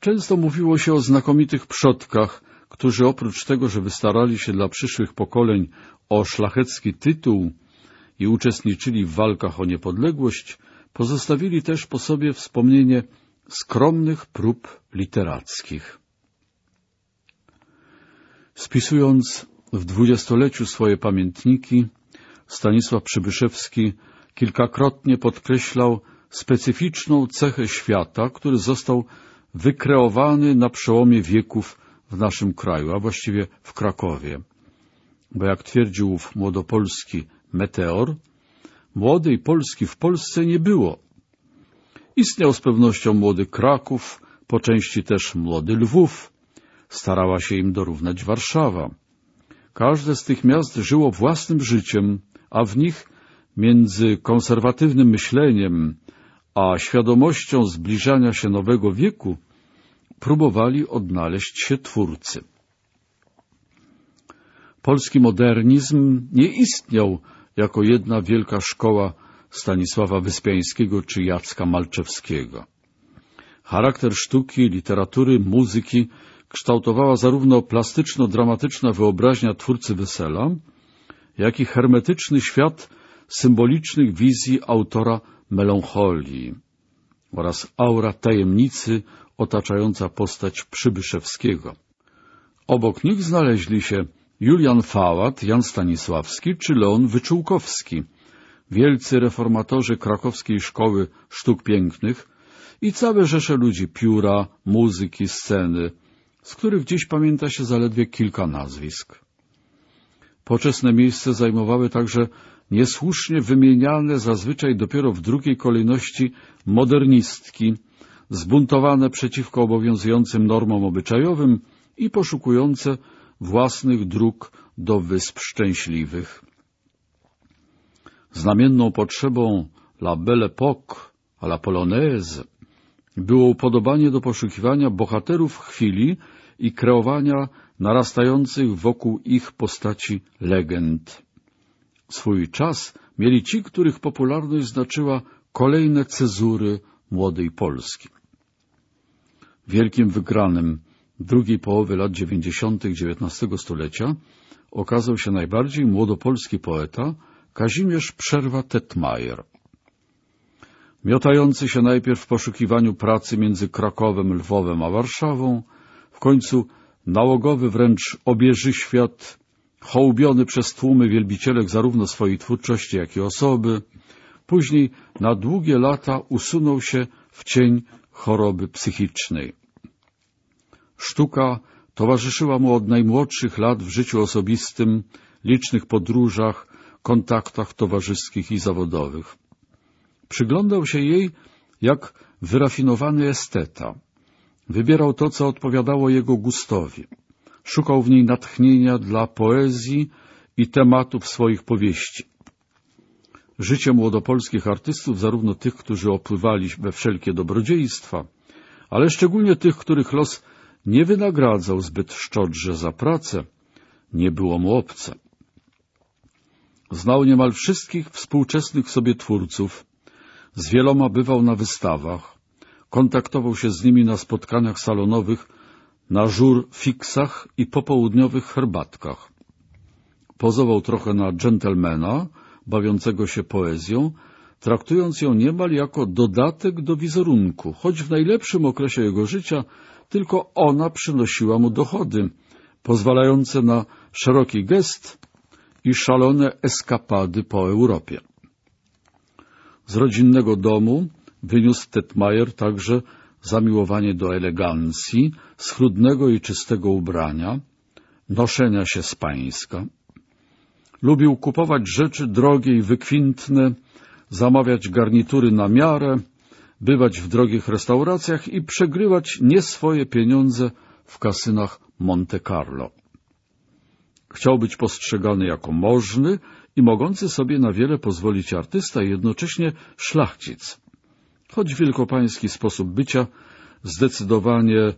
często mówiło się o znakomitych przodkach, którzy oprócz tego, że wystarali się dla przyszłych pokoleń o szlachecki tytuł i uczestniczyli w walkach o niepodległość, pozostawili też po sobie wspomnienie skromnych prób literackich. Spisując w dwudziestoleciu swoje pamiętniki, Stanisław Przybyszewski kilkakrotnie podkreślał specyficzną cechę świata, który został wykreowany na przełomie wieków w naszym kraju, a właściwie w Krakowie. Bo jak twierdził ów młodopolski meteor, młodej Polski w Polsce nie było. Istniał z pewnością młody Kraków, po części też młody Lwów. Starała się im dorównać Warszawa. Każde z tych miast żyło własnym życiem, a w nich między konserwatywnym myśleniem a świadomością zbliżania się nowego wieku próbowali odnaleźć się twórcy. Polski modernizm nie istniał jako jedna wielka szkoła Stanisława Wyspiańskiego czy Jacka Malczewskiego. Charakter sztuki, literatury, muzyki kształtowała zarówno plastyczno-dramatyczna wyobraźnia twórcy wesela, jak i hermetyczny świat symbolicznych wizji autora melancholii oraz aura tajemnicy otaczająca postać Przybyszewskiego. Obok nich znaleźli się Julian Fałat, Jan Stanisławski czy Leon Wyczółkowski, wielcy reformatorzy krakowskiej szkoły sztuk pięknych i całe rzesze ludzi pióra, muzyki, sceny, z których dziś pamięta się zaledwie kilka nazwisk. Poczesne miejsce zajmowały także niesłusznie wymieniane zazwyczaj dopiero w drugiej kolejności modernistki, zbuntowane przeciwko obowiązującym normom obyczajowym i poszukujące własnych dróg do wysp szczęśliwych. Znamienną potrzebą la belle époque, a la polonaise było upodobanie do poszukiwania bohaterów chwili i kreowania narastających wokół ich postaci legend. Swój czas mieli ci, których popularność znaczyła kolejne cezury młodej Polski. Wielkim wygranym drugiej połowy lat dziewięćdziesiątych XIX stulecia okazał się najbardziej młodopolski poeta Kazimierz Przerwa Tetmajer. Miotający się najpierw w poszukiwaniu pracy między Krakowem, Lwowem a Warszawą, w końcu nałogowy wręcz obieży świat, hołbiony przez tłumy wielbicielek zarówno swojej twórczości, jak i osoby, później na długie lata usunął się w cień choroby psychicznej. Sztuka towarzyszyła mu od najmłodszych lat w życiu osobistym, licznych podróżach, kontaktach towarzyskich i zawodowych. Przyglądał się jej jak wyrafinowany esteta. Wybierał to, co odpowiadało jego gustowi. Szukał w niej natchnienia dla poezji i tematów swoich powieści. Życie młodopolskich artystów, zarówno tych, którzy opływali we wszelkie dobrodziejstwa, ale szczególnie tych, których los nie wynagradzał zbyt szczodrze za pracę, nie było mu obce. Znał niemal wszystkich współczesnych sobie twórców, z wieloma bywał na wystawach, kontaktował się z nimi na spotkaniach salonowych, na żur fiksach i popołudniowych herbatkach. Pozował trochę na dżentelmena, bawiącego się poezją, traktując ją niemal jako dodatek do wizerunku, choć w najlepszym okresie jego życia tylko ona przynosiła mu dochody, pozwalające na szeroki gest i szalone eskapady po Europie. Z rodzinnego domu wyniósł Tetmajer także zamiłowanie do elegancji, schludnego i czystego ubrania, noszenia się z pańska. Lubił kupować rzeczy drogie i wykwintne, zamawiać garnitury na miarę, bywać w drogich restauracjach i przegrywać nie swoje pieniądze w kasynach Monte Carlo. Chciał być postrzegany jako możny i mogący sobie na wiele pozwolić artysta i jednocześnie szlachcic. choć wielkopański sposób bycia zdecydowanie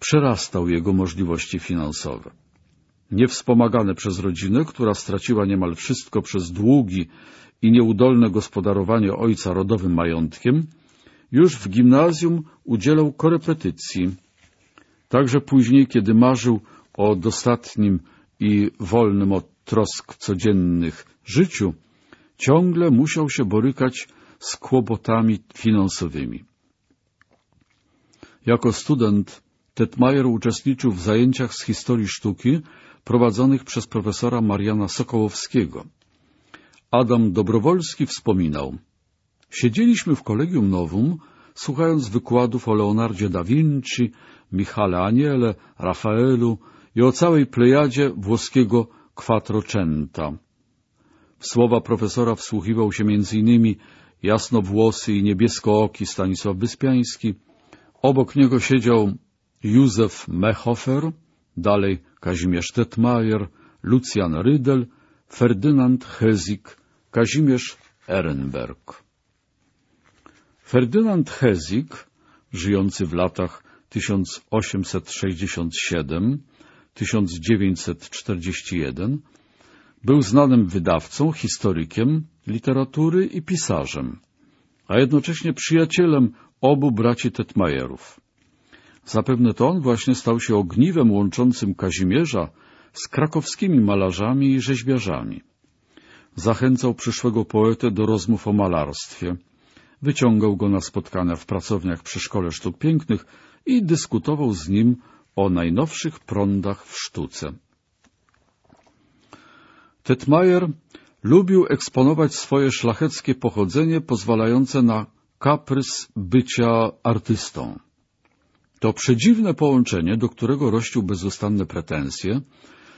przerastał jego możliwości finansowe. Niewspomagane przez rodzinę, która straciła niemal wszystko przez długi i nieudolne gospodarowanie ojca rodowym majątkiem, już w gimnazjum udzielał korepetycji. Także później, kiedy marzył o dostatnim i wolnym od trosk codziennych życiu, ciągle musiał się borykać z kłopotami finansowymi. Jako student Tetmajer uczestniczył w zajęciach z historii sztuki prowadzonych przez profesora Mariana Sokołowskiego. Adam Dobrowolski wspominał Siedzieliśmy w Kolegium Nowum, słuchając wykładów o Leonardzie da Vinci, Michale Aniele, Rafaelu i o całej plejadzie włoskiego Quattrocenta. W słowa profesora wsłuchiwał się innymi jasnowłosy i niebieskooki Stanisław Wyspiański. Obok niego siedział Józef Mehofer, dalej Kazimierz Tetmajer, Lucjan Rydel, Ferdynand Hezik, Kazimierz Ehrenberg. Ferdynand Hezik, żyjący w latach 1867-1941, był znanym wydawcą, historykiem literatury i pisarzem, a jednocześnie przyjacielem obu braci Tetmajerów. Zapewne to on właśnie stał się ogniwem łączącym Kazimierza z krakowskimi malarzami i rzeźbiarzami. Zachęcał przyszłego poetę do rozmów o malarstwie, wyciągał go na spotkania w pracowniach przy Szkole Sztuk Pięknych i dyskutował z nim o najnowszych prądach w sztuce. Tetmajer lubił eksponować swoje szlacheckie pochodzenie pozwalające na kaprys bycia artystą. To przedziwne połączenie, do którego rościł bezustanne pretensje,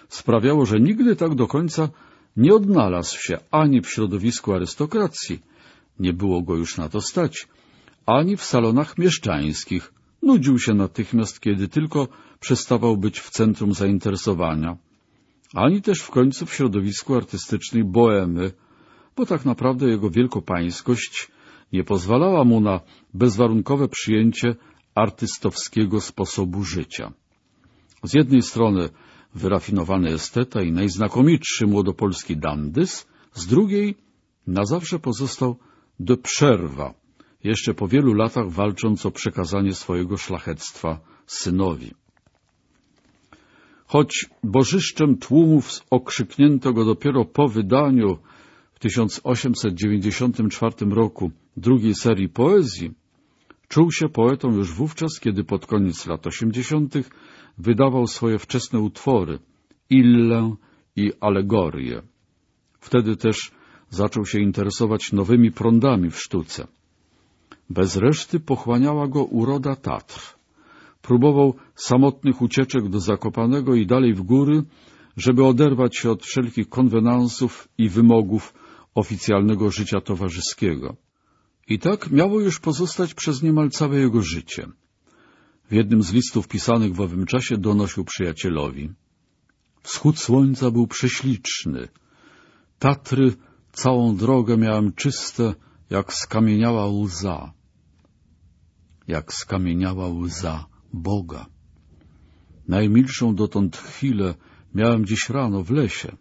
sprawiało, że nigdy tak do końca nie odnalazł się ani w środowisku arystokracji, nie było go już na to stać, ani w salonach mieszczańskich. Nudził się natychmiast, kiedy tylko przestawał być w centrum zainteresowania, ani też w końcu w środowisku artystycznej boemy, bo tak naprawdę jego wielkopańskość nie pozwalała mu na bezwarunkowe przyjęcie artystowskiego sposobu życia. Z jednej strony wyrafinowany esteta i najznakomitszy młodopolski dandys, z drugiej na zawsze pozostał do przerwa, jeszcze po wielu latach walcząc o przekazanie swojego szlachectwa synowi. Choć bożyszczem tłumów okrzyknięto go dopiero po wydaniu w 1894 roku drugiej serii poezji, czuł się poetą już wówczas, kiedy pod koniec lat osiemdziesiątych wydawał swoje wczesne utwory Illę i Alegorie. Wtedy też zaczął się interesować nowymi prądami w sztuce. Bez reszty pochłaniała go uroda Tatr. Próbował samotnych ucieczek do Zakopanego i dalej w góry, żeby oderwać się od wszelkich konwenansów i wymogów oficjalnego życia towarzyskiego. I tak miało już pozostać przez niemal całe jego życie. W jednym z listów pisanych w owym czasie donosił przyjacielowi. Wschód słońca był prześliczny. Tatry całą drogę miałem czyste, jak skamieniała łza. Jak skamieniała łza Boga. Najmilszą dotąd chwilę miałem dziś rano w lesie.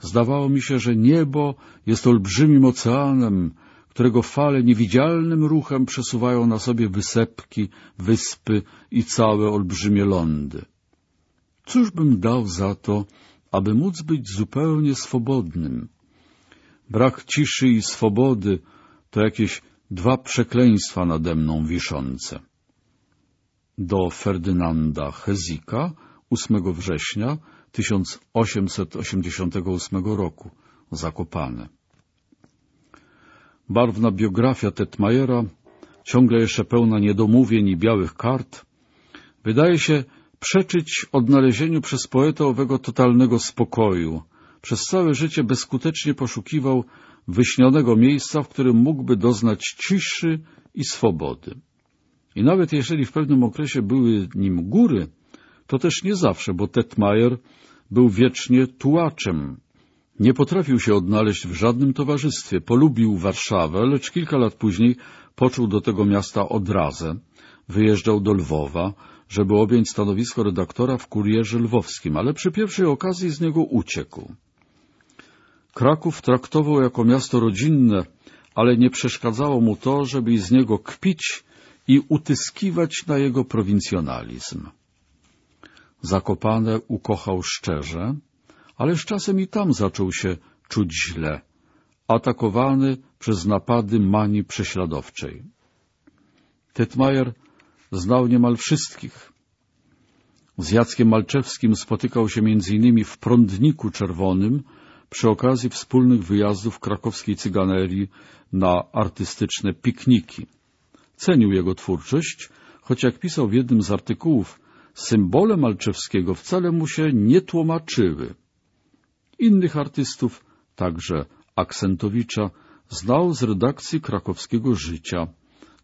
Zdawało mi się, że niebo jest olbrzymim oceanem, którego fale niewidzialnym ruchem przesuwają na sobie wysepki, wyspy i całe olbrzymie lądy. Cóż bym dał za to, aby móc być zupełnie swobodnym? Brak ciszy i swobody to jakieś dwa przekleństwa nade mną wiszące. Do Ferdynanda Hezika 8 września 1888 roku, Zakopane. Barwna biografia Tetmajera, ciągle jeszcze pełna niedomówień i białych kart, wydaje się przeczyć odnalezieniu przez poetę owego totalnego spokoju. Przez całe życie bezskutecznie poszukiwał wyśnionego miejsca, w którym mógłby doznać ciszy i swobody. I nawet jeżeli w pewnym okresie były nim góry, to też nie zawsze, bo Tetmajer był wiecznie tułaczem, nie potrafił się odnaleźć w żadnym towarzystwie. Polubił Warszawę, lecz kilka lat później poczuł do tego miasta odrazę, wyjeżdżał do Lwowa, żeby objąć stanowisko redaktora w Kurierze Lwowskim, ale przy pierwszej okazji z niego uciekł. Kraków traktował jako miasto rodzinne, ale nie przeszkadzało mu to, żeby z niego kpić i utyskiwać na jego prowincjonalizm. Zakopane ukochał szczerze, ale z czasem i tam zaczął się czuć źle, atakowany przez napady manii prześladowczej. Tetmajer znał niemal wszystkich. Z Jackiem Malczewskim spotykał się innymi w Prądniku Czerwonym przy okazji wspólnych wyjazdów krakowskiej cyganerii na artystyczne pikniki. Cenił jego twórczość, choć jak pisał w jednym z artykułów, symbole Malczewskiego wcale mu się nie tłumaczyły. Innych artystów, także Aksentowicza, znał z redakcji krakowskiego życia,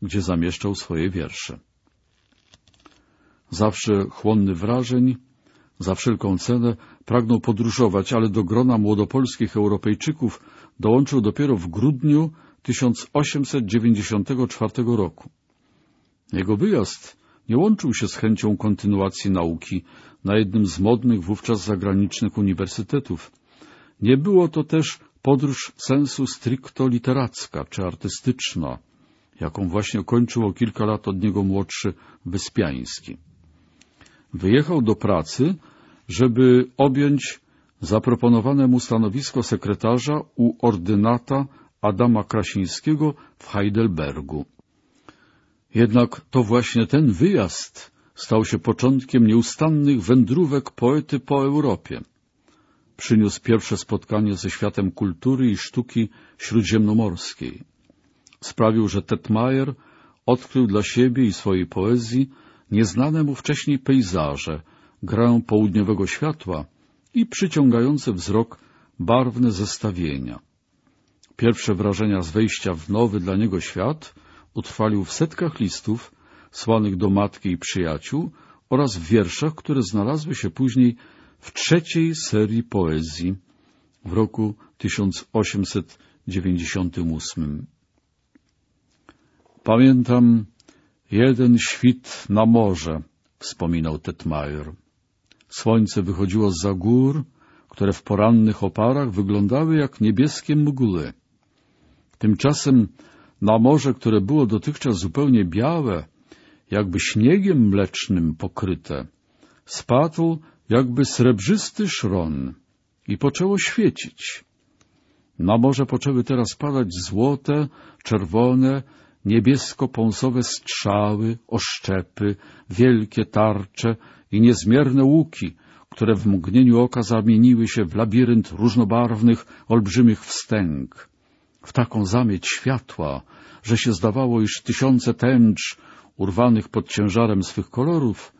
gdzie zamieszczał swoje wiersze. Zawsze chłonny wrażeń, za wszelką cenę pragnął podróżować, ale do grona młodopolskich Europejczyków dołączył dopiero w grudniu 1894 roku. Jego wyjazd nie łączył się z chęcią kontynuacji nauki na jednym z modnych wówczas zagranicznych uniwersytetów. Nie było to też podróż sensu stricto literacka czy artystyczna, jaką właśnie kończył o kilka lat od niego młodszy Wyspiański. Wyjechał do pracy, żeby objąć zaproponowane mu stanowisko sekretarza u ordynata Adama Krasińskiego w Heidelbergu. Jednak to właśnie ten wyjazd stał się początkiem nieustannych wędrówek poety po Europie. Przyniósł pierwsze spotkanie ze światem kultury i sztuki śródziemnomorskiej. Sprawił, że Tetmajer odkrył dla siebie i swojej poezji nieznane mu wcześniej pejzaże, grę południowego światła i przyciągające wzrok barwne zestawienia. Pierwsze wrażenia z wejścia w nowy dla niego świat utrwalił w setkach listów słanych do matki i przyjaciół oraz w wierszach, które znalazły się później w trzeciej serii poezji w roku 1898. Pamiętam jeden świt na morze, wspominał Tetmajer. Słońce wychodziło za gór, które w porannych oparach wyglądały jak niebieskie mgły. Tymczasem na morze, które było dotychczas zupełnie białe, jakby śniegiem mlecznym pokryte, spadł jakby srebrzysty szron i poczęło świecić. Na morze poczęły teraz padać złote, czerwone, niebiesko-pąsowe strzały, oszczepy, wielkie tarcze i niezmierne łuki, które w mgnieniu oka zamieniły się w labirynt różnobarwnych, olbrzymich wstęg w taką zamieć światła, że się zdawało, iż tysiące tęcz, urwanych pod ciężarem swych kolorów,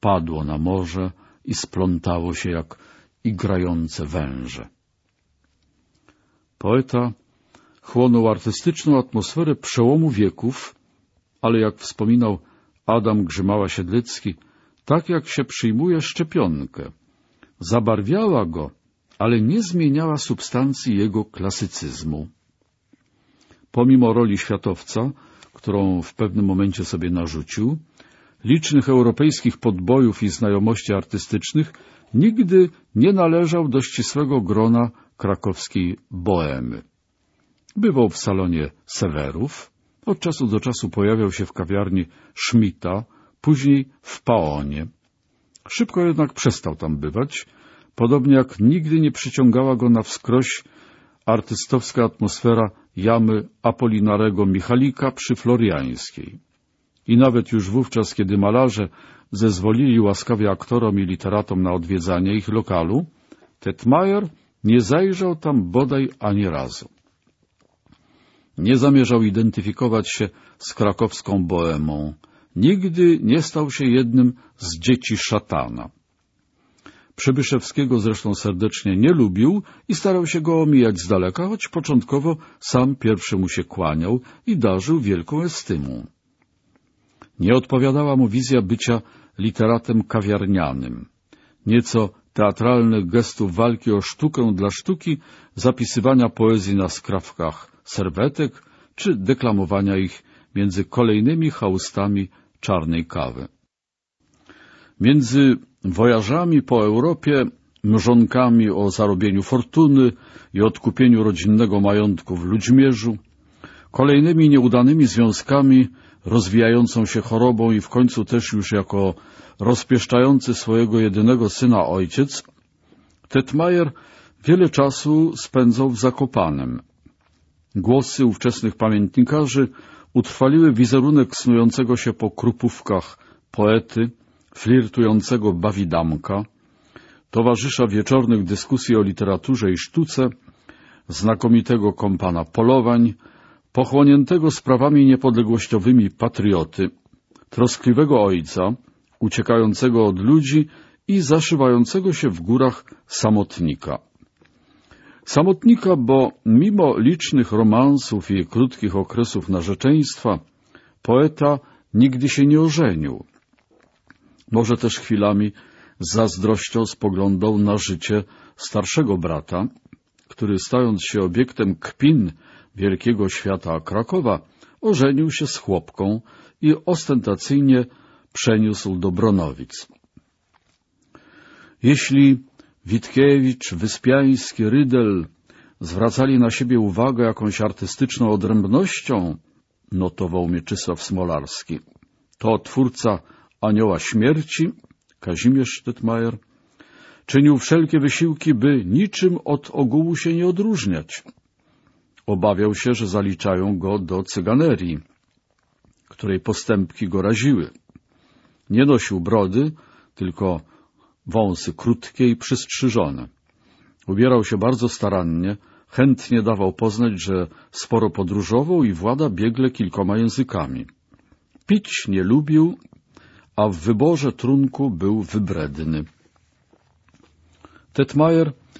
padło na morze i splątało się jak igrające węże. Poeta chłonął artystyczną atmosferę przełomu wieków, ale jak wspominał Adam Grzymała-Siedlecki, tak jak się przyjmuje szczepionkę. Zabarwiała go, ale nie zmieniała substancji jego klasycyzmu. Pomimo roli światowca, którą w pewnym momencie sobie narzucił, licznych europejskich podbojów i znajomości artystycznych, nigdy nie należał do ścisłego grona krakowskiej boemy. Bywał w salonie Sewerów, od czasu do czasu pojawiał się w kawiarni Schmidta, później w Paonie. Szybko jednak przestał tam bywać, podobnie jak nigdy nie przyciągała go na wskroś artystowska atmosfera jamy Apolinarego Michalika przy Floriańskiej. I nawet już wówczas, kiedy malarze zezwolili łaskawie aktorom i literatom na odwiedzanie ich lokalu, Tetmajer nie zajrzał tam bodaj ani razu. Nie zamierzał identyfikować się z krakowską boemą. Nigdy nie stał się jednym z dzieci szatana. Przybyszewskiego zresztą serdecznie nie lubił i starał się go omijać z daleka, choć początkowo sam pierwszy mu się kłaniał i darzył wielką estymą. Nie odpowiadała mu wizja bycia literatem kawiarnianym. Nieco teatralnych gestów walki o sztukę dla sztuki, zapisywania poezji na skrawkach serwetek czy deklamowania ich między kolejnymi haustami czarnej kawy. Między wojażami po Europie, mrzonkami o zarobieniu fortuny i odkupieniu rodzinnego majątku w Ludźmierzu, kolejnymi nieudanymi związkami, rozwijającą się chorobą i w końcu też już jako rozpieszczający swojego jedynego syna ojciec, Tetmajer wiele czasu spędzał w Zakopanem. Głosy ówczesnych pamiętnikarzy utrwaliły wizerunek snującego się po krupówkach poety, flirtującego bawidamka, towarzysza wieczornych dyskusji o literaturze i sztuce, znakomitego kompana polowań, pochłoniętego sprawami niepodległościowymi patrioty, troskliwego ojca, uciekającego od ludzi i zaszywającego się w górach samotnika. Samotnika, bo mimo licznych romansów i krótkich okresów narzeczeństwa, poeta nigdy się nie ożenił. Może też chwilami zazdrością spoglądał na życie starszego brata, który stając się obiektem kpin wielkiego świata Krakowa, ożenił się z chłopką i ostentacyjnie przeniósł do Bronowic. Jeśli Witkiewicz, Wyspiański, Rydel zwracali na siebie uwagę jakąś artystyczną odrębnością, notował Mieczysław Smolarski, to twórca Anioła Śmierci, Kazimierz Tetmajer, czynił wszelkie wysiłki, by niczym od ogółu się nie odróżniać. Obawiał się, że zaliczają go do cyganerii, której postępki go raziły. Nie nosił brody, tylko wąsy krótkie i przystrzyżone. Ubierał się bardzo starannie, chętnie dawał poznać, że sporo podróżował i włada biegle kilkoma językami. Pić nie lubił, a w wyborze trunku był wybredny. Tetmajer